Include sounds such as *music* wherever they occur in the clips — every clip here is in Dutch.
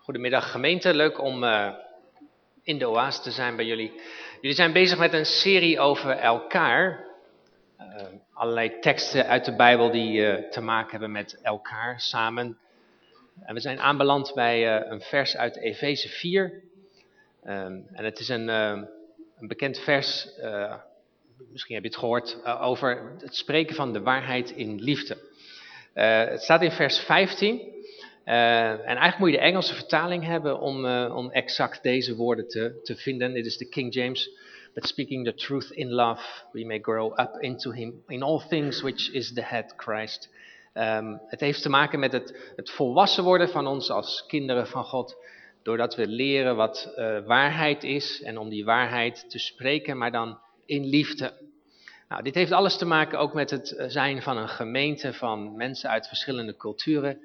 Goedemiddag gemeente, leuk om uh, in de oase te zijn bij jullie. Jullie zijn bezig met een serie over elkaar. Uh, allerlei teksten uit de Bijbel die uh, te maken hebben met elkaar, samen. En we zijn aanbeland bij een vers uit Efeze 4. Um, en het is een, een bekend vers, misschien heb je het gehoord, over het spreken van de waarheid in liefde. het staat in vers 15. Uh, en eigenlijk moet je de Engelse vertaling hebben om, uh, om exact deze woorden te, te vinden. Dit is de King James. But speaking the truth in love, we may grow up into him in all things which is the head, Christ. Um, het heeft te maken met het, het volwassen worden van ons als kinderen van God. Doordat we leren wat uh, waarheid is en om die waarheid te spreken, maar dan in liefde. Nou, dit heeft alles te maken ook met het zijn van een gemeente van mensen uit verschillende culturen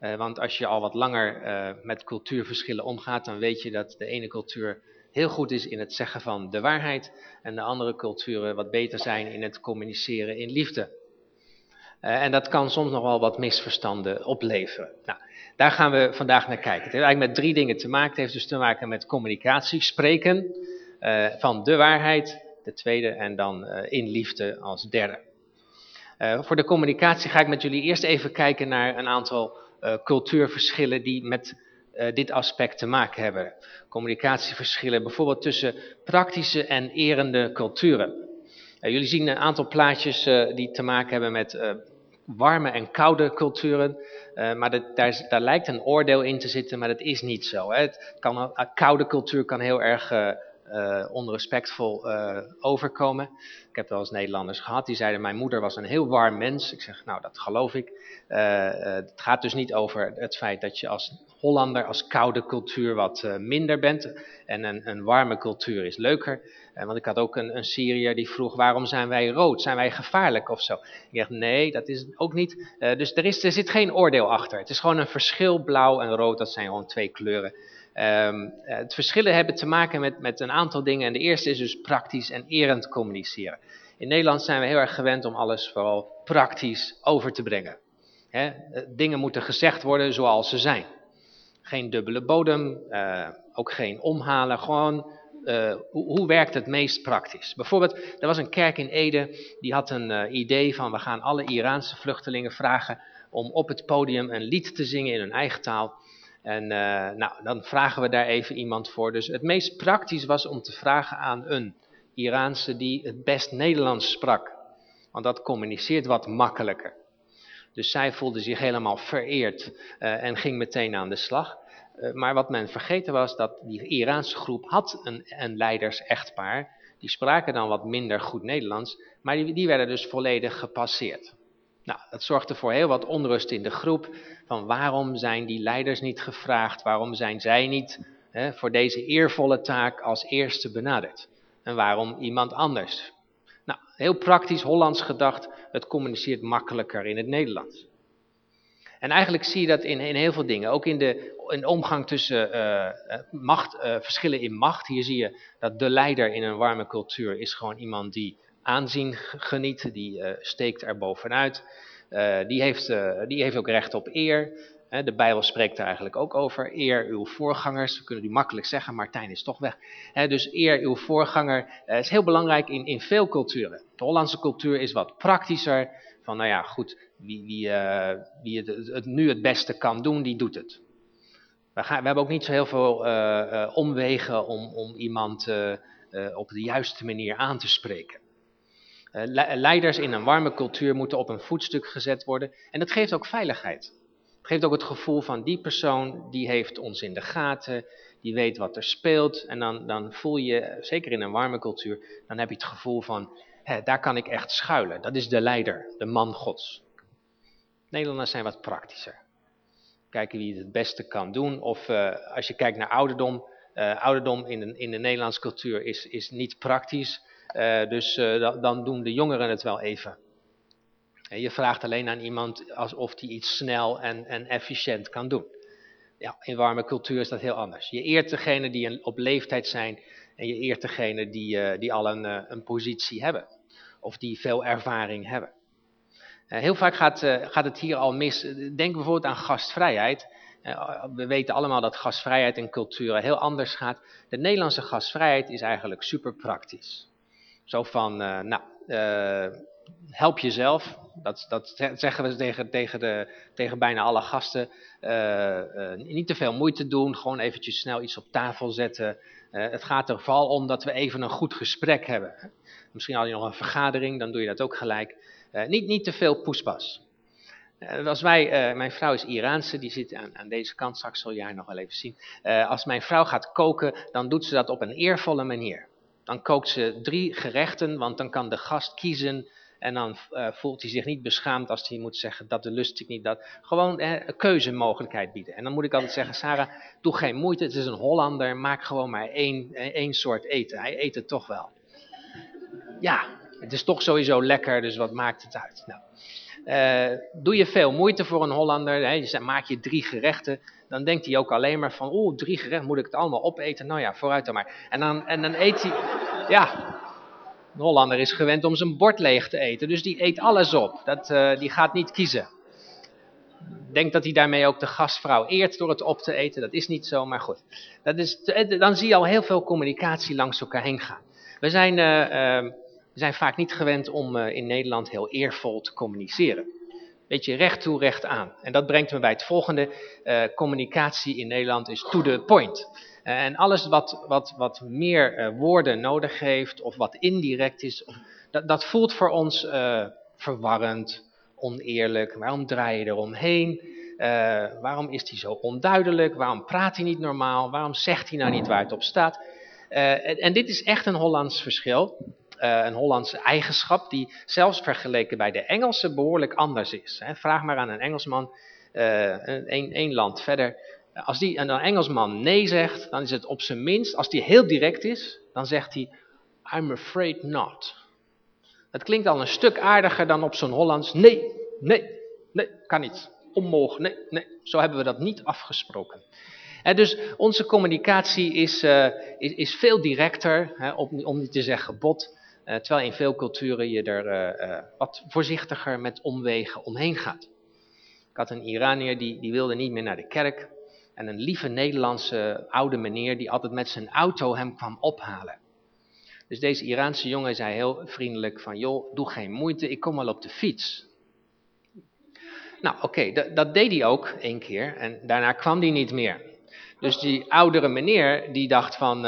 uh, want als je al wat langer uh, met cultuurverschillen omgaat, dan weet je dat de ene cultuur heel goed is in het zeggen van de waarheid en de andere culturen wat beter zijn in het communiceren in liefde. Uh, en dat kan soms nog wel wat misverstanden opleveren. Nou, daar gaan we vandaag naar kijken. Het heeft eigenlijk met drie dingen te maken. Het heeft dus te maken met communicatie, spreken van de waarheid, de tweede, en dan in liefde als derde. voor de communicatie ga ik met jullie eerst even kijken naar een aantal cultuurverschillen die met uh, dit aspect te maken hebben. Communicatieverschillen bijvoorbeeld tussen praktische en erende culturen. Uh, jullie zien een aantal plaatjes die te maken hebben met warme en koude culturen. maar dat, daar, daar, lijkt een oordeel in te zitten, maar dat is niet zo. Hè. Het kan, een koude cultuur kan heel erg onrespectvol uh, overkomen. Ik heb wel eens Nederlanders gehad die zeiden: Mijn moeder was een heel warm mens. Ik zeg: Nou, dat geloof ik. Uh, het gaat dus niet over het feit dat je als Hollander, als koude cultuur, wat minder bent. En een, een, warme cultuur is leuker. want ik had ook een, een Syriër die vroeg: Waarom zijn wij rood? Zijn wij gevaarlijk of zo? Ik zeg: Nee, dat is ook niet. dus er, is, er zit geen oordeel achter. Het is gewoon een verschil. Blauw en rood, dat zijn gewoon twee kleuren. Um, het verschillen hebben te maken met, met een aantal dingen. En de eerste is dus praktisch en erend communiceren. In Nederland zijn we heel erg gewend om alles vooral praktisch over te brengen. He, dingen moeten gezegd worden zoals ze zijn. Geen dubbele bodem, uh, ook geen omhalen, gewoon hoe, werkt het meest praktisch? Bijvoorbeeld, er was een kerk in Ede, die had een idee van we gaan alle Iraanse vluchtelingen vragen om op het podium een lied te zingen in hun eigen taal. En uh, nou, dan vragen we daar even iemand voor. Dus het meest praktisch was om te vragen aan een Iraanse die het best Nederlands sprak. Want dat communiceert wat makkelijker. Dus zij voelde zich helemaal vereerd uh, en ging meteen aan de slag. Uh, maar wat men vergeten was, dat die Iraanse groep had een, een leiders-echtpaar. Die spraken dan wat minder goed Nederlands, maar die, die werden dus volledig gepasseerd. Nou, dat zorgde voor heel wat onrust in de groep. Van waarom zijn die leiders niet gevraagd? Waarom zijn zij niet hè, voor deze eervolle taak als eerste benaderd? En waarom iemand anders? Nou, heel praktisch Hollands gedacht, het communiceert makkelijker in het Nederlands. En eigenlijk zie je dat in, in heel veel dingen. Ook in de, in omgang tussen uh, macht, uh, verschillen in macht. Hier zie je dat de leider in een warme cultuur is gewoon iemand die aanzien geniet, die uh, steekt er bovenuit. Uh, die, heeft, uh, die heeft ook recht op eer. de Bijbel spreekt daar eigenlijk ook over. Eer uw voorgangers. We kunnen u makkelijk zeggen, Martijn is toch weg. dus eer uw voorganger is heel belangrijk in, in veel culturen. De Hollandse cultuur is wat praktischer. Van nou ja, goed, wie, wie, wie het, het, nu het beste kan doen, die doet het. We, we hebben ook niet zo heel veel omwegen om, om iemand op de juiste manier aan te spreken. Uh, leiders in een warme cultuur moeten op een voetstuk gezet worden. En dat geeft ook veiligheid. Het geeft ook het gevoel van die persoon, die heeft ons in de gaten, die weet wat er speelt. En dan, dan voel je, zeker in een warme cultuur, dan heb je het gevoel van, daar kan ik echt schuilen. Dat is de leider, de man gods. Nederlanders zijn wat praktischer. Kijken wie het het beste kan doen. Of uh, als je kijkt naar ouderdom, uh, ouderdom in de, in de Nederlandse cultuur is, is niet praktisch. Uh, dus uh, dan doen de jongeren het wel even. En je vraagt alleen aan iemand alsof hij iets snel en, en efficiënt kan doen. Ja, in warme cultuur is dat heel anders. Je eert degene die op leeftijd zijn en je eert degene die, uh, die al een, een positie hebben. Of die veel ervaring hebben. heel vaak gaat, gaat het hier al mis. Denk bijvoorbeeld aan gastvrijheid. we weten allemaal dat gastvrijheid en cultuur heel anders gaat. De Nederlandse gastvrijheid is eigenlijk super praktisch. Zo van, nou, help jezelf. Dat, dat zeggen we tegen, tegen, de, tegen bijna alle gasten. Uh, niet te veel moeite doen, gewoon eventjes snel iets op tafel zetten. Het gaat er vooral om dat we even een goed gesprek hebben. Misschien had je nog een vergadering, dan doe je dat ook gelijk. niet, niet te veel poespas. als wij, mijn vrouw is Iraanse, die zit aan, aan deze kant, straks je haar nog wel even zien. als mijn vrouw gaat koken, dan doet ze dat op een eervolle manier. Dan kookt ze drie gerechten, want dan kan de gast kiezen en dan uh, voelt hij zich niet beschaamd als hij moet zeggen, dat de lust ik niet, dat. Gewoon eh, een keuzemogelijkheid bieden. En dan moet ik altijd zeggen, Sarah, doe geen moeite, het is een Hollander, maak gewoon maar één, eh, één soort eten. Hij eet het toch wel. Ja, het is toch sowieso lekker, dus wat maakt het uit? Nou, uh, doe je veel moeite voor een Hollander, hè, je maak je drie gerechten, dan denkt hij ook alleen maar van, oeh, drie gerechten, moet ik het allemaal opeten? Nou ja, vooruit dan maar. En dan, en dan eet hij, ja, een Hollander is gewend om zijn bord leeg te eten, dus die eet alles op. Dat, uh, die gaat niet kiezen. Denk dat hij daarmee ook de gastvrouw eert door het op te eten. Dat is niet zo, maar goed. Dat is, dan zie je al heel veel communicatie langs elkaar heen gaan. We zijn, zijn vaak niet gewend om in Nederland heel eervol te communiceren. Beetje recht toe, recht aan. En dat brengt me bij het volgende. communicatie in Nederland is to the point. Eh, en alles wat, wat, wat meer woorden nodig heeft of wat indirect is, dat, dat voelt voor ons verwarrend, oneerlijk. Waarom draai je eromheen? Waarom is hij zo onduidelijk? Waarom praat hij niet normaal? Waarom zegt hij nou niet waar het op staat? En, dit is echt een Hollands verschil. Een Hollandse eigenschap die zelfs vergeleken bij de Engelse behoorlijk anders is. Hè. Vraag maar aan een Engelsman, één land verder, als die een Engelsman nee zegt, dan is het op zijn minst, als die heel direct is, dan zegt hij, I'm afraid not. Het klinkt al een stuk aardiger dan op zo'n Hollands, nee, nee, nee, kan niet, onmogelijk, nee, nee, zo hebben we dat niet afgesproken. En dus onze communicatie is, uh, is, is, veel directer, om, om, niet te zeggen bot, terwijl in veel culturen je er uh, wat voorzichtiger met omwegen omheen gaat. Ik had een Iranier die, die wilde niet meer naar de kerk. En een lieve Nederlandse oude meneer die altijd met zijn auto hem kwam ophalen. Dus deze Iraanse jongen zei heel vriendelijk van, joh, doe geen moeite, ik kom wel op de fiets. Nou, oké, dat deed hij ook één keer en daarna kwam hij niet meer. Dus die oudere meneer, die dacht van,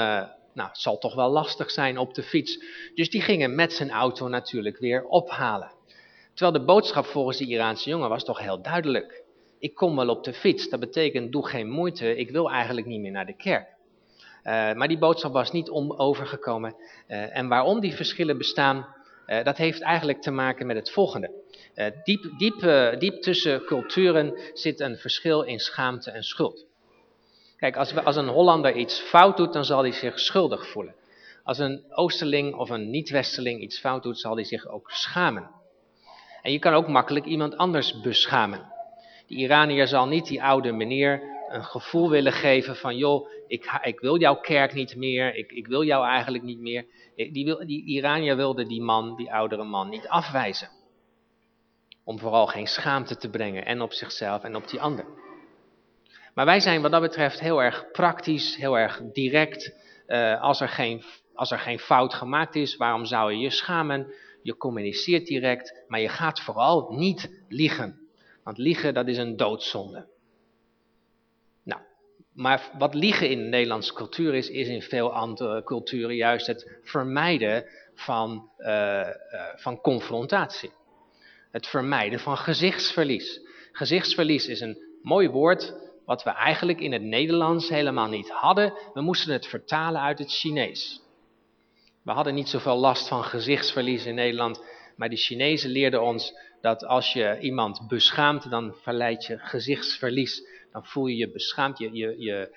nou, het zal toch wel lastig zijn op de fiets. Dus die ging hem met zijn auto natuurlijk weer ophalen. Terwijl de boodschap volgens die Iraanse jongen was toch heel duidelijk ik kom wel op de fiets. Dat betekent, doe geen moeite, ik wil eigenlijk niet meer naar de kerk. Uh, maar die boodschap was niet om overgekomen. Uh, en waarom die verschillen bestaan, uh, dat heeft eigenlijk te maken met het volgende. diep, diep, diep tussen culturen zit een verschil in schaamte en schuld. Kijk, als, we, als een Hollander iets fout doet, dan zal hij zich schuldig voelen. Als een Oosterling of een niet-Westerling iets fout doet, zal hij zich ook schamen. En je kan ook makkelijk iemand anders beschamen. De Iranier zal niet die oude meneer een gevoel willen geven van, joh, ik, ik wil jouw kerk niet meer, ik, ik wil jou eigenlijk niet meer. Die, wil, die Iranier wilde die man, die oudere man, niet afwijzen. Om vooral geen schaamte te brengen, en op zichzelf en op die ander. Maar wij zijn wat dat betreft heel erg praktisch, heel erg direct. Uh, als, er geen, als er geen fout gemaakt is, waarom zou je je schamen? Je communiceert direct, maar je gaat vooral niet liegen. Want liegen, dat is een doodzonde. Nou, maar wat liegen in de Nederlandse cultuur is, is in veel andere culturen juist het vermijden van, uh, uh, van confrontatie. Het vermijden van gezichtsverlies. Gezichtsverlies is een mooi woord wat we eigenlijk in het Nederlands helemaal niet hadden. We moesten het vertalen uit het Chinees. We hadden niet zoveel last van gezichtsverlies in Nederland, maar de Chinezen leerden ons dat als je iemand beschaamt, dan verleid je gezichtsverlies. Dan voel je je beschaamd, je, je, je,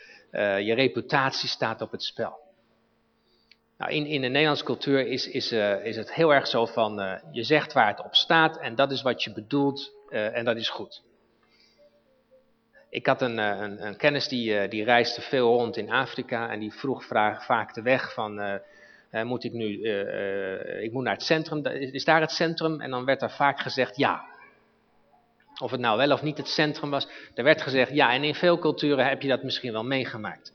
je reputatie staat op het spel. Nou, in, in de Nederlandse cultuur is, is, uh, is het heel erg zo van, uh, je zegt waar het op staat en dat is wat je bedoelt en dat is goed. Ik had een, een, een kennis die, die reisde veel rond in Afrika en die vroeg vraag, vaak de weg van uh, moet ik nu, ik moet naar het centrum, is daar het centrum? En dan werd er vaak gezegd ja. Of het nou wel of niet het centrum was. Er werd gezegd, ja, en in veel culturen heb je dat misschien wel meegemaakt.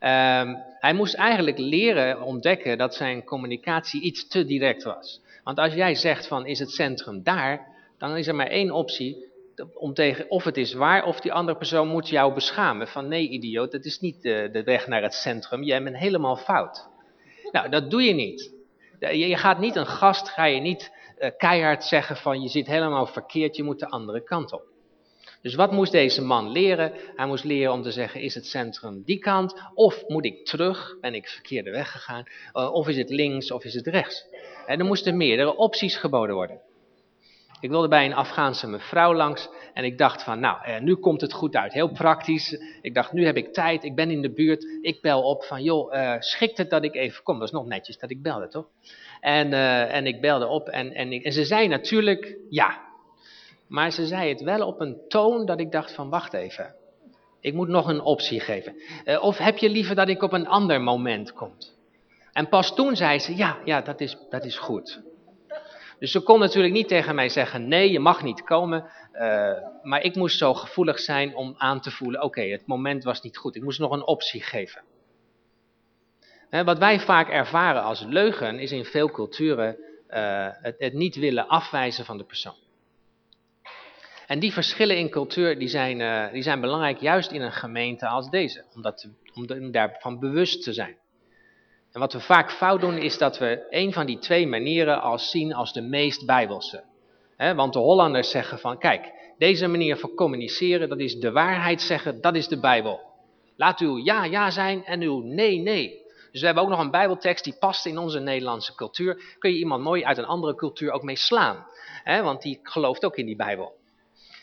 Um, hij moest eigenlijk leren ontdekken dat zijn communicatie iets te direct was. Want als jij zegt van, is het centrum daar, dan is er maar één optie om tegen, of het is waar, of die andere persoon moet jou beschamen. Van nee, idioot, dat is niet de, de weg naar het centrum, jij bent helemaal fout. Nou, dat doe je niet. Je gaat niet een gast, ga je niet uh, keihard zeggen van je zit helemaal verkeerd, je moet de andere kant op. Dus wat moest deze man leren? Hij moest leren om te zeggen, is het centrum die kant? Of moet ik terug? Ben ik verkeerde weg gegaan? Uh, of is het links of is het rechts? En er moesten meerdere opties geboden worden. Ik wilde bij een Afghaanse mevrouw langs en ik dacht van, nou, eh, nu komt het goed uit. Heel praktisch. Ik dacht, nu heb ik tijd, ik ben in de buurt. Ik bel op van, joh, uh, schikt het dat ik even kom? Dat is nog netjes dat ik belde, toch? En, uh, en ik belde op en, en, ik, en ze zei natuurlijk ja. Maar ze zei het wel op een toon dat ik dacht van, wacht even. Ik moet nog een optie geven. Uh, of heb je liever dat ik op een ander moment kom? En pas toen zei ze, ja, ja, dat is, dat is goed. Dus ze kon natuurlijk niet tegen mij zeggen, nee, je mag niet komen. Uh, maar ik moest zo gevoelig zijn om aan te voelen, oké, het moment was niet goed. Ik moest nog een optie geven. wat wij vaak ervaren als leugen is in veel culturen uh, het, het, niet willen afwijzen van de persoon. En die verschillen in cultuur die zijn, uh, die zijn belangrijk juist in een gemeente als deze. Omdat, om daarvan bewust te zijn. En wat we vaak fout doen is dat we een van die twee manieren als zien als de meest bijbelse. want de Hollanders zeggen van, kijk, deze manier van communiceren, dat is de waarheid zeggen, dat is de Bijbel. Laat uw ja ja zijn en uw nee nee. Dus we hebben ook nog een bijbeltekst die past in onze Nederlandse cultuur. Kun je iemand mooi uit een andere cultuur ook mee slaan. want die gelooft ook in die Bijbel.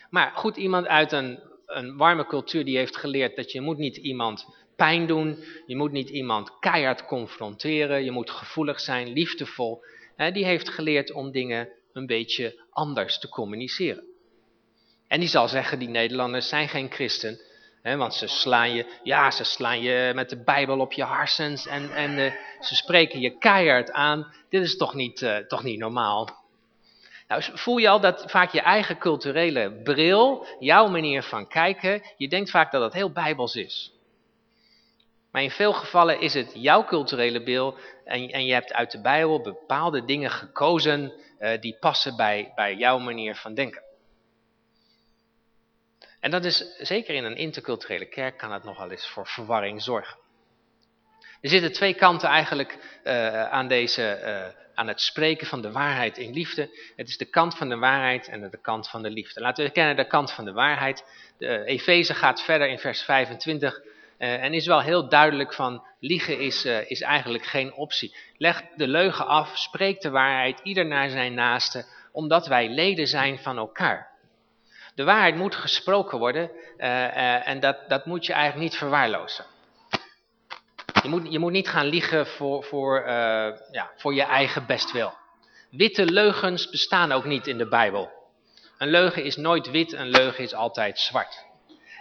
Maar goed, iemand uit een, een warme cultuur die heeft geleerd dat je moet niet iemand pijn doen. Je moet niet iemand keihard confronteren. Je moet gevoelig zijn, liefdevol. die heeft geleerd om dingen een beetje anders te communiceren. En die zal zeggen, die Nederlanders zijn geen christen. want ze slaan je, ja, ze slaan je met de Bijbel op je harsens en, en uh, ze spreken je keihard aan. Dit is toch niet, uh, toch niet normaal? Nou, voel je al dat vaak je eigen culturele bril, jouw manier van kijken, je denkt vaak dat het heel bijbels is. Maar in veel gevallen is het jouw culturele beeld en, en je hebt uit de Bijbel bepaalde dingen gekozen uh, die passen bij, bij jouw manier van denken. En dat is, zeker in een interculturele kerk, kan het nogal eens voor verwarring zorgen. Er zitten twee kanten eigenlijk uh, aan, deze, uh, aan het spreken van de waarheid in liefde. Het is de kant van de waarheid en de kant van de liefde. Laten we kennen de kant van de waarheid. De Efeze gaat verder in vers 25 uh, en is wel heel duidelijk van, liegen is, uh, is eigenlijk geen optie. Leg de leugen af, spreek de waarheid, ieder naar zijn naaste, omdat wij leden zijn van elkaar. De waarheid moet gesproken worden uh, en dat, dat moet je eigenlijk niet verwaarlozen. Je moet, je moet niet gaan liegen voor, voor, ja, voor je eigen bestwil. Witte leugens bestaan ook niet in de Bijbel. Een leugen is nooit wit, een leugen is altijd zwart.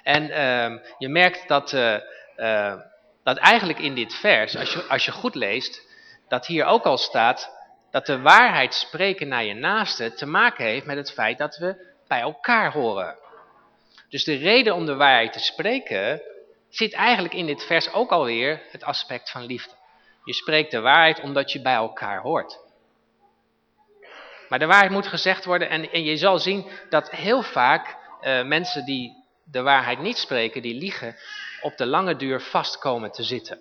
En uh, je merkt dat, uh, uh, dat eigenlijk in dit vers, als je, als je goed leest, dat hier ook al staat dat de waarheid spreken naar je naaste te maken heeft met het feit dat we bij elkaar horen. Dus de reden om de waarheid te spreken zit eigenlijk in dit vers ook alweer het aspect van liefde. Je spreekt de waarheid omdat je bij elkaar hoort. Maar de waarheid moet gezegd worden en, en je zal zien dat heel vaak uh, mensen die de waarheid niet spreken, die liegen, op de lange duur vast komen te zitten.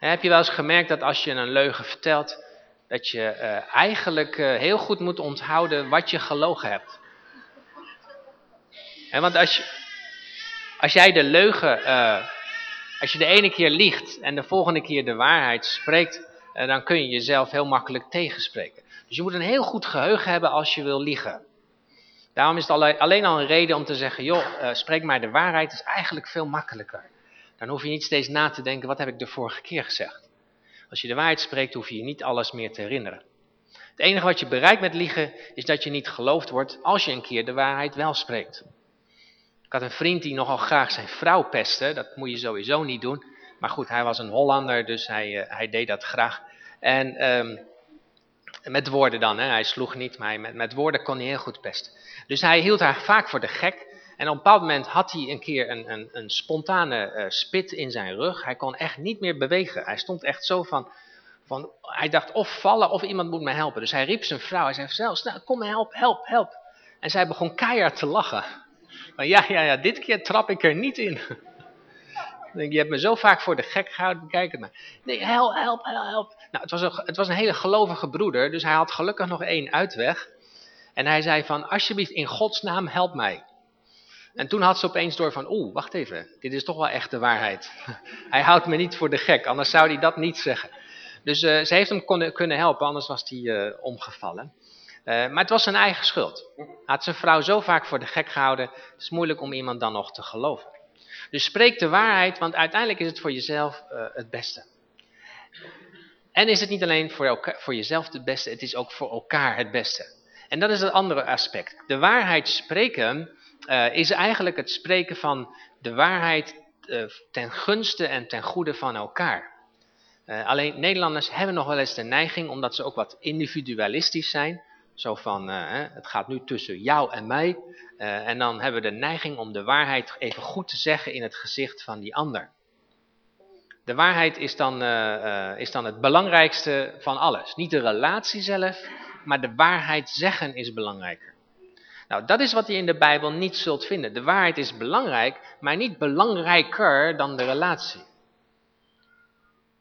En heb je wel eens gemerkt dat als je een leugen vertelt, dat je uh, eigenlijk uh, heel goed moet onthouden wat je gelogen hebt. Want als, je, als jij de leugen, uh, als je de ene keer liegt en de volgende keer de waarheid spreekt, dan kun je jezelf heel makkelijk tegenspreken. Dus je moet een heel goed geheugen hebben als je wil liegen. Daarom is het alleen al een reden om te zeggen, joh, uh, spreek maar de waarheid, is eigenlijk veel makkelijker. Dan hoef je niet steeds na te denken, wat heb ik de vorige keer gezegd? Als je de waarheid spreekt, hoef je je niet alles meer te herinneren. Het enige wat je bereikt met liegen, is dat je niet geloofd wordt als je een keer de waarheid wel spreekt. Ik had een vriend die nogal graag zijn vrouw pestte, dat moet je sowieso niet doen. Maar goed, hij was een Hollander, dus hij, uh, hij deed dat graag. En um, Met woorden dan, hè? hij sloeg niet, maar met, met woorden kon hij heel goed pesten. Dus hij hield haar vaak voor de gek. En op een bepaald moment had hij een keer een, een, een spontane uh, spit in zijn rug. Hij kon echt niet meer bewegen. Hij stond echt zo van, van, hij dacht of vallen of iemand moet me helpen. Dus hij riep zijn vrouw, hij zei zelfs, nou, kom help, help, help. En zij begon keihard te lachen. Maar ja, ja, ja, dit keer trap ik er niet in. Je hebt me zo vaak voor de gek gehouden, bekijk het maar. Nee, help, help, help. Nou, het was, een, het was een hele gelovige broeder, dus hij had gelukkig nog één uitweg. En hij zei van, alsjeblieft, in Gods naam, help mij. En toen had ze opeens door van, oeh, wacht even, dit is toch wel echt de waarheid. *laughs* hij houdt me niet voor de gek, anders zou hij dat niet zeggen. Dus uh, ze heeft hem kunnen helpen, anders was hij uh, omgevallen. Uh, maar het was zijn eigen schuld. Hij had zijn vrouw zo vaak voor de gek gehouden, het is moeilijk om iemand dan nog te geloven. Dus spreek de waarheid, want uiteindelijk is het voor jezelf het beste. En is het niet alleen voor, voor jezelf het beste, het is ook voor elkaar het beste. En dat is het andere aspect. De waarheid spreken uh, is eigenlijk het spreken van de waarheid uh, ten gunste en ten goede van elkaar. Alleen Nederlanders hebben nog wel eens de neiging, omdat ze ook wat individualistisch zijn, zo van het gaat nu tussen jou en mij, en dan hebben we de neiging om de waarheid even goed te zeggen in het gezicht van die ander. De waarheid is dan, is dan het belangrijkste van alles. Niet de relatie zelf, maar de waarheid zeggen is belangrijker. Nou, dat is wat je in de Bijbel niet zult vinden. De waarheid is belangrijk, maar niet belangrijker dan de relatie.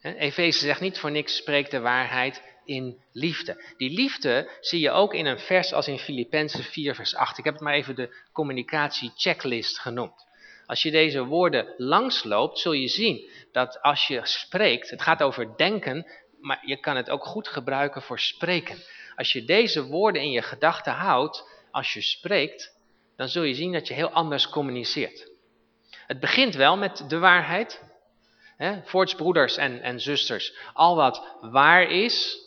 Efeze zegt niet voor niks, spreekt de waarheid in liefde. Die liefde zie je ook in een vers als in Filippenzen 4 vers 8. Ik heb het maar even de communicatie checklist genoemd. Als je deze woorden langsloopt, zul je zien dat als je spreekt, het gaat over denken, maar je kan het ook goed gebruiken voor spreken. Als je deze woorden in je gedachten houdt, als je spreekt, dan zul je zien dat je heel anders communiceert. Het begint wel met de waarheid. Hè? broeders en, en zusters, al wat waar is,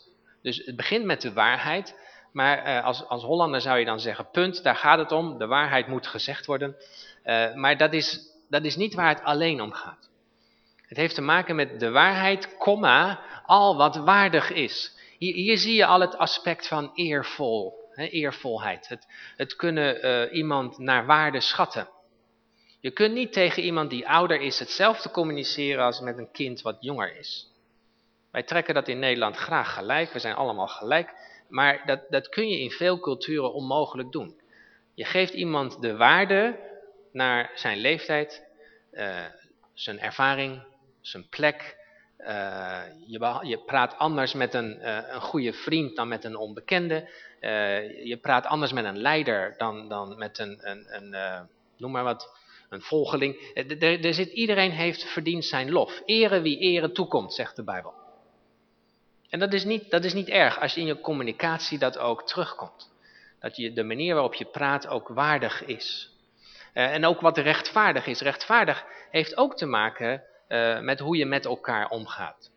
dus het begint met de waarheid, maar eh, als, als Hollander zou je dan zeggen, punt, daar gaat het om, de waarheid moet gezegd worden. Uh, maar dat is, dat is niet waar het alleen om gaat. Het heeft te maken met de waarheid, komma, al wat waardig is. Hier, hier zie je al het aspect van eervol, eervolheid. Het, het kunnen uh, iemand naar waarde schatten. Je kunt niet tegen iemand die ouder is hetzelfde communiceren als met een kind wat jonger is. Wij trekken dat in Nederland graag gelijk, we zijn allemaal gelijk. Maar dat, dat kun je in veel culturen onmogelijk doen. Je geeft iemand de waarde naar zijn leeftijd, uh, zijn ervaring, zijn plek. Uh, je, je, praat anders met een, uh, een goede vriend dan met een onbekende. Je praat anders met een leider dan, dan met een, een, een noem maar wat, een volgeling. Zit, iedereen heeft verdiend zijn lof. Ere wie ere toekomt, zegt de Bijbel. En dat is, niet, dat is niet erg als je in je communicatie dat ook terugkomt. Dat je, de manier waarop je praat ook waardig is. Uh, en ook wat rechtvaardig is. Rechtvaardig heeft ook te maken met hoe je met elkaar omgaat.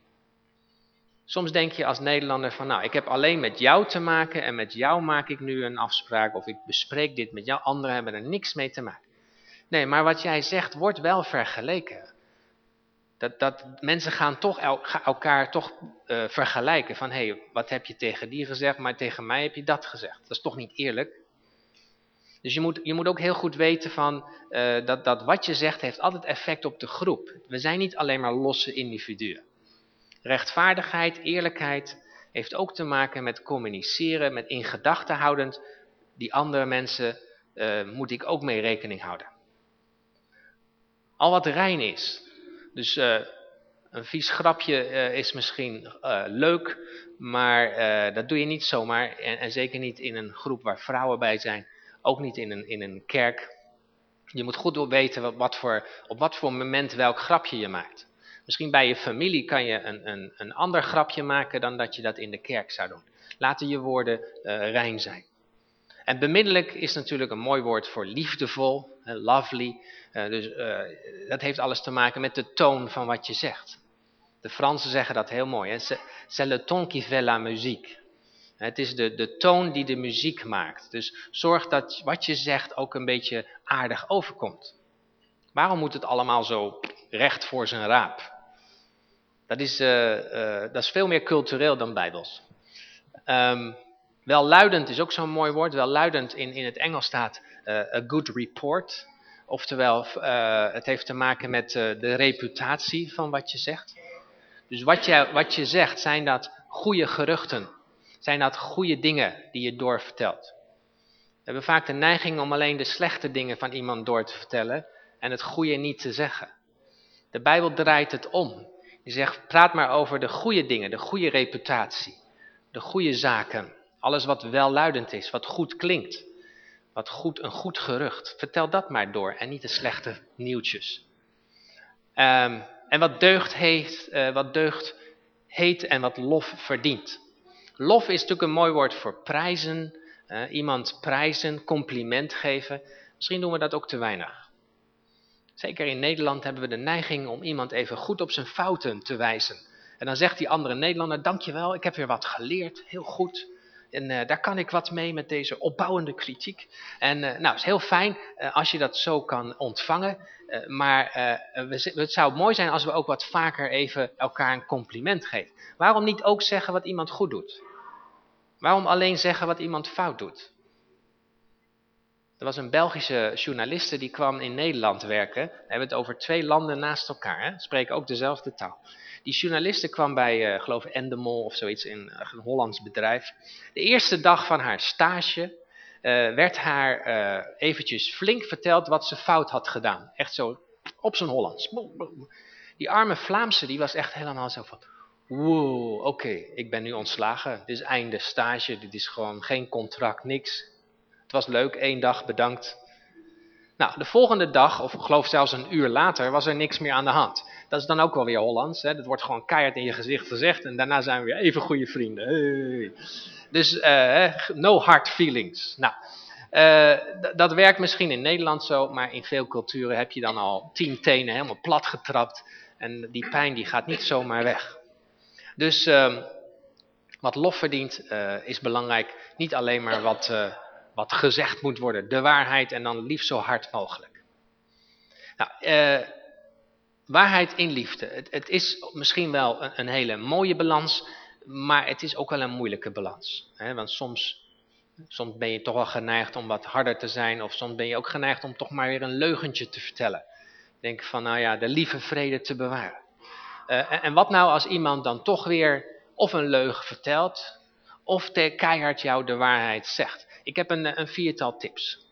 Soms denk je als Nederlander van, nou, ik heb alleen met jou te maken en met jou maak ik nu een afspraak of ik bespreek dit met jou, anderen hebben er niks mee te maken. Nee, maar wat jij zegt wordt wel vergeleken. Dat, dat mensen gaan toch el, elkaar toch uh, vergelijken van, hé, hey, wat heb je tegen die gezegd, maar tegen mij heb je dat gezegd. Dat is toch niet eerlijk? Dus je moet, je moet ook heel goed weten van, uh, dat, dat wat je zegt heeft altijd effect op de groep. We zijn niet alleen maar losse individuen. Rechtvaardigheid, eerlijkheid heeft ook te maken met communiceren, met in gedachten houdend. Die andere mensen uh, moet ik ook mee rekening houden. Al wat rein is. Dus uh, een vies grapje uh, is misschien leuk, maar dat doe je niet zomaar. En, zeker niet in een groep waar vrouwen bij zijn. Ook niet in een, in een kerk. Je moet goed weten wat, voor, op wat voor moment welk grapje je maakt. Misschien bij je familie kan je een, een, een ander grapje maken dan dat je dat in de kerk zou doen. Laten je woorden rein zijn. En bemiddelijk is natuurlijk een mooi woord voor liefdevol, lovely. Uh, dus uh, dat heeft alles te maken met de toon van wat je zegt. De Fransen zeggen dat heel mooi. C'est le ton qui fait la musique. Het is de, de toon die de muziek maakt. Dus zorg dat wat je zegt ook een beetje aardig overkomt. Waarom moet het allemaal zo recht voor zijn raap? Dat is, uh, dat is veel meer cultureel dan bijbels. Um, welluidend is ook zo'n mooi woord. Welluidend in, in het Engels staat uh, a good report. Oftewel, uh, het heeft te maken met uh, de reputatie van wat je zegt. Dus wat je, wat je zegt, zijn dat goede geruchten? Zijn dat goede dingen die je doorvertelt? We hebben vaak de neiging om alleen de slechte dingen van iemand door te vertellen en het goede niet te zeggen. De Bijbel draait het om. Je zegt, praat maar over de goede dingen, de goede reputatie, de goede zaken. Alles wat welluidend is, wat goed klinkt, wat goed, een goed gerucht. Vertel dat maar door en niet de slechte nieuwtjes. Um, en wat deugd, heeft, uh, wat deugd heet en wat lof verdient. Lof is natuurlijk een mooi woord voor prijzen, uh, iemand prijzen, compliment geven. Misschien doen we dat ook te weinig. Zeker in Nederland hebben we de neiging om iemand even goed op zijn fouten te wijzen. En dan zegt die andere Nederlander, dankjewel, ik heb weer wat geleerd, heel goed. En uh, daar kan ik wat mee met deze opbouwende kritiek. En uh, nou, het is heel fijn uh, als je dat zo kan ontvangen. maar we, het zou mooi zijn als we ook wat vaker even elkaar een compliment geven. Waarom niet ook zeggen wat iemand goed doet? Waarom alleen zeggen wat iemand fout doet? Er was een Belgische journaliste die kwam in Nederland werken. We hebben het over twee landen naast elkaar. Hè? Spreken ook dezelfde taal. Die journaliste kwam bij, uh, geloof ik, Endemol of zoiets, in uh, een Hollands bedrijf. De eerste dag van haar stage uh, werd haar eventjes flink verteld wat ze fout had gedaan. Echt zo op zijn Hollands. Die arme Vlaamse, die was echt helemaal zo van... Wow, oké, ik ben nu ontslagen. Dit is einde stage, dit is gewoon geen contract, niks. Het was leuk, één dag, bedankt. Nou, de volgende dag, of ik geloof zelfs een uur later, was er niks meer aan de hand. Dat is dan ook wel weer Hollands. Hè? Dat wordt gewoon keihard in je gezicht gezegd en daarna zijn we weer even goede vrienden. Dus uh, no hard feelings. Nou, uh, dat werkt misschien in Nederland zo, maar in veel culturen heb je dan al tien tenen helemaal plat getrapt. En die pijn die gaat niet zomaar weg. Dus uh, wat lof verdient uh, is belangrijk. Niet alleen maar wat, wat gezegd moet worden. De waarheid en dan liefst zo hard mogelijk. Nou, waarheid in liefde. Het, het is misschien wel een, hele mooie balans, maar het is ook wel een moeilijke balans. Hè? Want soms, soms ben je toch wel geneigd om wat harder te zijn, of soms ben je ook geneigd om toch maar weer een leugentje te vertellen. Denk van, nou ja, de lieve vrede te bewaren. Uh, en, en wat nou als iemand dan toch weer of een leugen vertelt, of de keihard jou de waarheid zegt. Ik heb een, een viertal tips.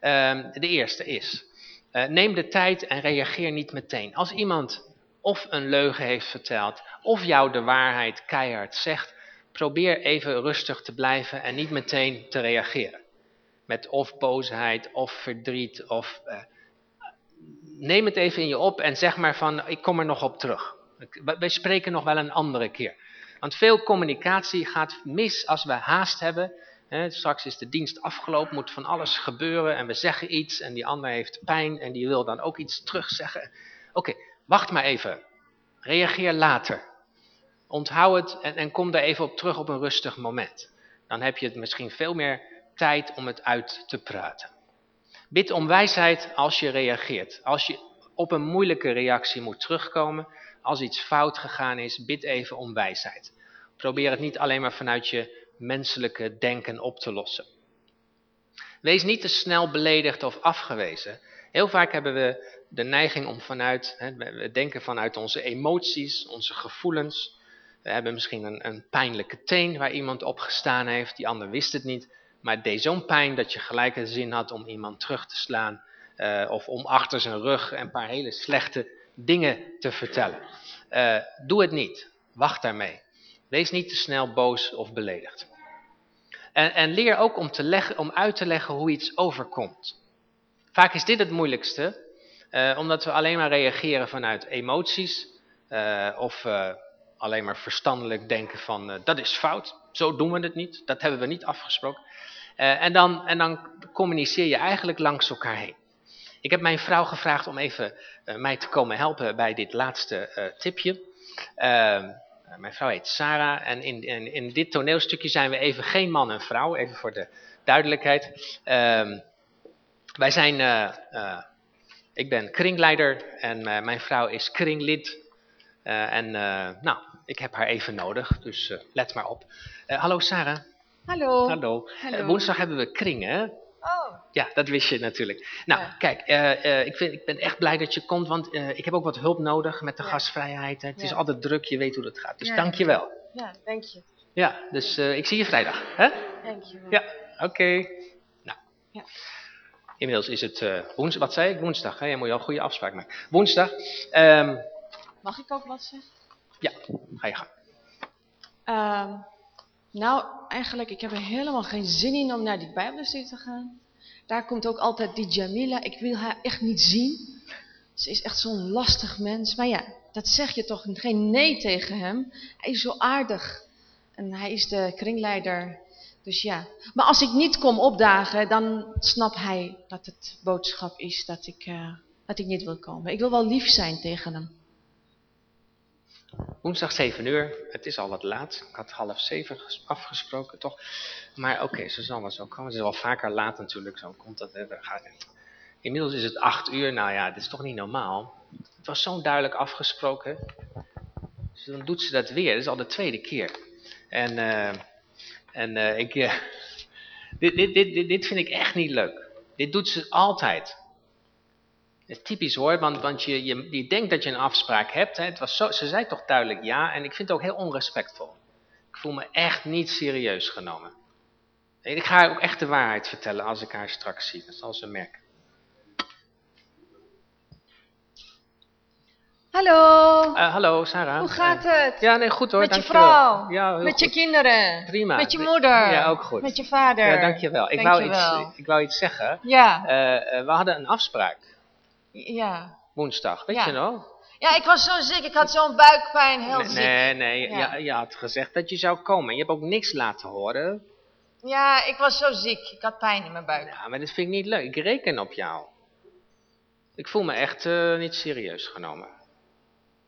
Uh, de eerste is, uh, neem de tijd en reageer niet meteen. Als iemand of een leugen heeft verteld, of jou de waarheid keihard zegt, probeer even rustig te blijven en niet meteen te reageren. Met of boosheid, of verdriet, of... Uh, neem het even in je op en zeg maar van, ik kom er nog op terug. Wij spreken nog wel een andere keer. Want veel communicatie gaat mis als we haast hebben He, straks is de dienst afgelopen, moet van alles gebeuren en we zeggen iets en die ander heeft pijn en die wil dan ook iets terugzeggen. Oké, wacht maar even. Reageer later. Onthoud het en, en kom daar even op terug op een rustig moment. Dan heb je het misschien veel meer tijd om het uit te praten. Bid om wijsheid als je reageert. Als je op een moeilijke reactie moet terugkomen, als iets fout gegaan is, bid even om wijsheid. Probeer het niet alleen maar vanuit je menselijke denken op te lossen. Wees niet te snel beledigd of afgewezen. Heel vaak hebben we de neiging om vanuit, hè, we denken vanuit onze emoties, onze gevoelens. We hebben misschien een, een pijnlijke teen waar iemand op gestaan heeft, die ander wist het niet. Maar het deed zo'n pijn dat je gelijk een zin had om iemand terug te slaan. Uh, of om achter zijn rug een paar hele slechte dingen te vertellen. Uh, doe het niet. Wacht daarmee. Wees niet te snel boos of beledigd. En, en leer ook om, te leggen, om uit te leggen hoe iets overkomt. Vaak is dit het moeilijkste, uh, omdat we alleen maar reageren vanuit emoties. Uh, of uh, alleen maar verstandelijk denken van dat is fout, zo doen we het niet, dat hebben we niet afgesproken. en, dan, en dan communiceer je eigenlijk langs elkaar heen. Ik heb mijn vrouw gevraagd om even mij te komen helpen bij dit laatste tipje. Ehm, eh, mijn vrouw heet Sarah en in, in, in, dit toneelstukje zijn we even geen man en vrouw, even voor de duidelijkheid. Uh, wij zijn, uh, uh, ik ben kringleider en mijn vrouw is kringlid. en nou, ik heb haar even nodig, dus let maar op. Hallo Sarah. Hallo. Hallo. Hallo. Woensdag hebben we kringen. Oh. Ja, dat wist je natuurlijk. Nou, ja. kijk, ik, vind, ik ben echt blij dat je komt, want ik heb ook wat hulp nodig met de ja. gastvrijheid. Hè. Het ja. is altijd druk, je weet hoe dat gaat. Dus dank je wel. Ja, dank je. Ja, dus ik zie je vrijdag. Hè? Dank je wel. Ja, oké. Okay. Nou. Ja. Inmiddels is het woensdag, wat zei ik? Woensdag, hè? je moet je al een goede afspraak maken. Woensdag. Um, Mag ik ook wat zeggen? Ja, ga je gang. Uh, nou, eigenlijk, ik heb er helemaal geen zin in om naar die bijbelstudie te gaan. Daar komt ook altijd die Jamila. Ik wil haar echt niet zien. Ze is echt zo'n lastig mens. Maar ja, dat zeg je toch geen nee tegen hem. Hij is zo aardig. En hij is de kringleider dus ja, maar als ik niet kom opdagen, dan snapt hij dat het boodschap is dat ik, uh, dat ik niet wil komen. Ik wil wel lief zijn tegen hem. Woensdag 7 uur, het is al wat laat. Ik had half zeven afgesproken, toch? Maar oké, okay, ze zal wel zo komen. Het is wel vaker laat natuurlijk, zo komt dat. Hè. Inmiddels is het 8 uur, nou ja, dit is toch niet normaal. Het was zo duidelijk afgesproken. Dus dan doet ze dat weer, dat is al de tweede keer. En... Uh, en uh, ik, *laughs* uh, dit, dit, dit, dit vind ik echt niet leuk. Dit doet ze altijd. Het is typisch hoor, want, want je, je, je denkt dat je een afspraak hebt. Hè. Het was zo, ze zei toch duidelijk ja en ik vind het ook heel onrespectvol. Ik voel me echt niet serieus genomen. Ik ga haar ook echt de waarheid vertellen als ik haar straks zie. Dat zal ze merken. Hallo. Uh, hallo, Sarah. Hoe gaat het? Ja, nee, goed hoor. Met je vrouw? Ja, Met goed. je kinderen? Prima. Met je moeder? Ja, ook goed. Met je vader? Ja, dankjewel. Ik, Dank wou, iets, ik wou iets zeggen. Ja. Uh, we hadden een afspraak. Ja. Woensdag, weet ja. je nog? Ja, ik was zo ziek. Ik had zo'n buikpijn, heel nee, ziek. Nee, nee. Ja. Je had gezegd dat je zou komen. Je hebt ook niks laten horen. Ja, ik was zo ziek. Ik had pijn in mijn buik. Ja, maar dat vind ik niet leuk. Ik reken op jou. Ik voel me echt uh, niet serieus genomen.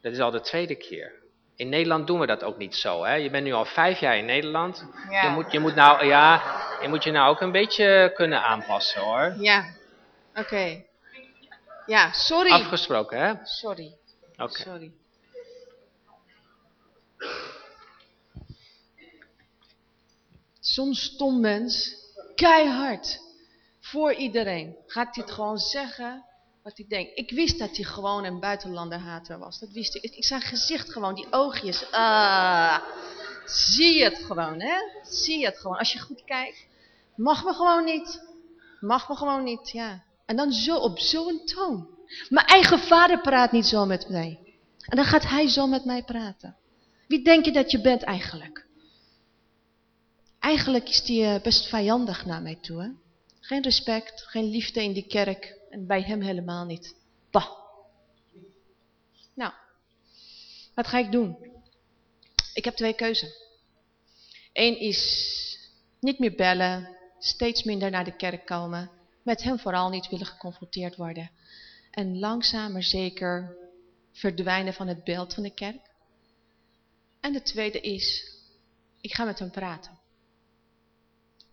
Dat is al de tweede keer. In Nederland doen we dat ook niet zo. Hè? Je bent nu al vijf jaar in Nederland. Ja. Je, moet, je, moet nou, ja, je moet je nou ook een beetje kunnen aanpassen hoor. Ja, oké. Okay. Ja, sorry. Afgesproken hè? Sorry. Oké. Okay. Sorry. Zo'n stom mens, keihard, voor iedereen, gaat hij het gewoon zeggen wat ik denk. Ik wist dat hij gewoon een buitenlanderhater was. Dat wist ik. Ik zag gezicht gewoon, die oogjes. Ah, zie je het gewoon, hè? Zie je het gewoon. Als je goed kijkt, mag me gewoon niet. Mag me gewoon niet, ja. En dan zo, op zo'n toon. Mijn eigen vader praat niet zo met mij. En dan gaat hij zo met mij praten. Wie denk je dat je bent eigenlijk? Eigenlijk is hij best vijandig naar mij toe, hè? Geen respect, geen liefde in die kerk. En bij hem helemaal niet. Bah. Nou, wat ga ik doen? Ik heb twee keuzes. Eén is niet meer bellen, steeds minder naar de kerk komen, met hem vooral niet willen geconfronteerd worden. En langzaam maar zeker verdwijnen van het beeld van de kerk. En de tweede is, ik ga met hem praten.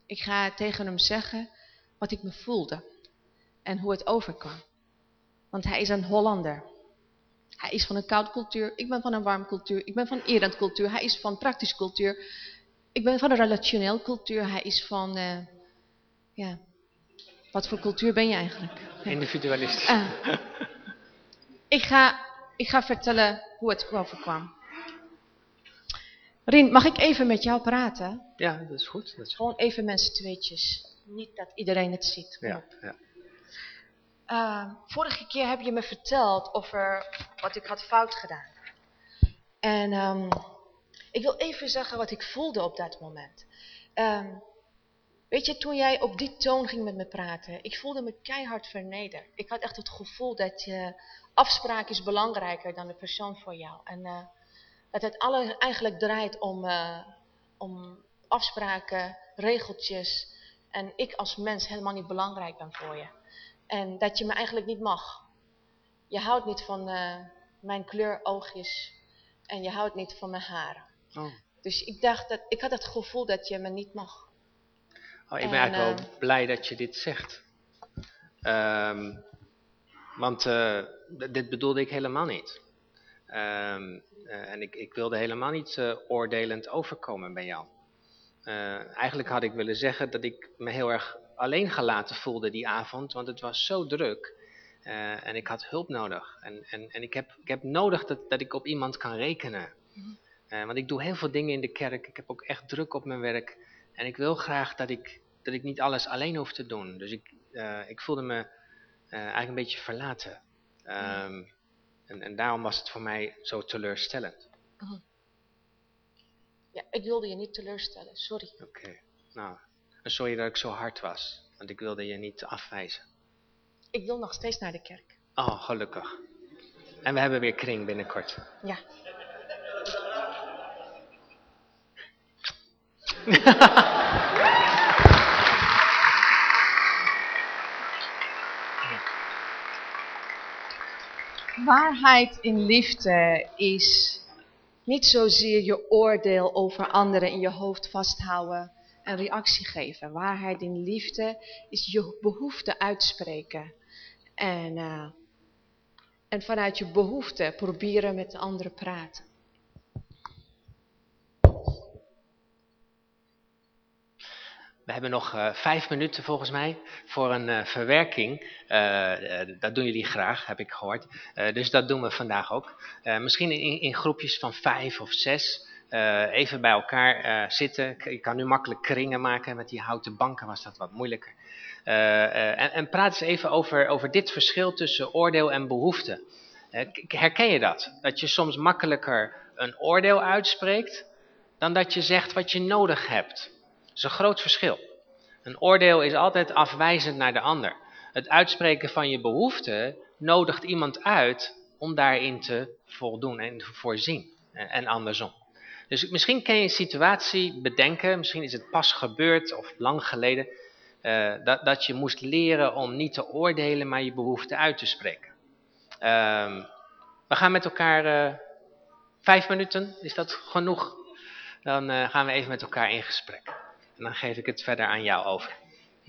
Ik ga tegen hem zeggen wat ik me voelde en hoe het overkwam. Want hij is een Hollander. Hij is van een koud cultuur, ik ben van een warm cultuur, ik ben van erend cultuur, hij is van praktisch cultuur, ik ben van een relationeel cultuur, hij is van, uh, ja, wat voor cultuur ben je eigenlijk? Individualist. Uh, ik, ga, ik ga vertellen hoe het overkwam. Rien, mag ik even met jou praten? Ja, dat is goed. Dat is Gewoon even met z'n tweetjes. Niet dat iedereen het ziet. Ja, ja. Uh, vorige keer heb je me verteld over wat ik had fout gedaan. En um, ik wil even zeggen wat ik voelde op dat moment. Um, weet je, toen jij op die toon ging met me praten, ik voelde me keihard vernederd. Ik had echt het gevoel dat je afspraak is belangrijker dan de persoon voor jou. En uh, dat het alle eigenlijk draait om, uh, om afspraken, regeltjes. En ik als mens helemaal niet belangrijk ben voor je. En dat je me eigenlijk niet mag. Je houdt niet van uh, mijn kleur oogjes. En je houdt niet van mijn haren. Oh. Dus ik dacht dat, ik had het gevoel dat je me niet mag. Oh, ik ben en, eigenlijk wel uh, blij dat je dit zegt. Um, want uh, dit bedoelde ik helemaal niet. Ehm, eh, en ik, ik, wilde helemaal niet uh, oordelend overkomen bij jou. Eigenlijk had ik willen zeggen dat ik me heel erg alleen gelaten voelde die avond, want het was zo druk. en ik had hulp nodig. En, en, en ik, heb, ik heb nodig dat, dat ik op iemand kan rekenen. want ik doe heel veel dingen in de kerk. Ik heb ook echt druk op mijn werk. En ik wil graag dat ik, dat ik niet alles alleen hoef te doen. Dus ik, ik voelde me eigenlijk een beetje verlaten. Um, en, en daarom was het voor mij zo teleurstellend. Uh Ja, ik wilde je niet teleurstellen, sorry. Oké, nou, en sorry dat ik zo hard was, want ik wilde je niet afwijzen. Ik wil nog steeds naar de kerk. Oh, gelukkig. En we hebben weer kring binnenkort. Ja. *laughs* Waarheid in liefde is niet zozeer je oordeel over anderen in je hoofd vasthouden en reactie geven. Waarheid in liefde is je behoefte uitspreken. En, uh, en vanuit je behoefte proberen met de anderen praten. We hebben nog uh, vijf minuten volgens mij voor een uh, verwerking. Uh, dat doen jullie graag, heb ik gehoord. dus dat doen we vandaag ook. misschien in, in, groepjes van vijf of zes. even bij elkaar zitten. Je kan nu makkelijk kringen maken. Met die houten banken was dat wat moeilijker. En, en, praat eens even over, over dit verschil tussen oordeel en behoefte. herken je dat? Dat je soms makkelijker een oordeel uitspreekt dan dat je zegt wat je nodig hebt. Dat is een groot verschil. Een oordeel is altijd afwijzend naar de ander. Het uitspreken van je behoeften nodigt iemand uit om daarin te voldoen en te voorzien. En andersom. Dus misschien kun je een situatie bedenken, misschien is het pas gebeurd of lang geleden, uh, dat, dat je moest leren om niet te oordelen, maar je behoeften uit te spreken. Uh, we gaan met elkaar uh, vijf minuten, is dat genoeg? Dan uh, gaan we even met elkaar in gesprek. Dan geef ik het verder aan jou over.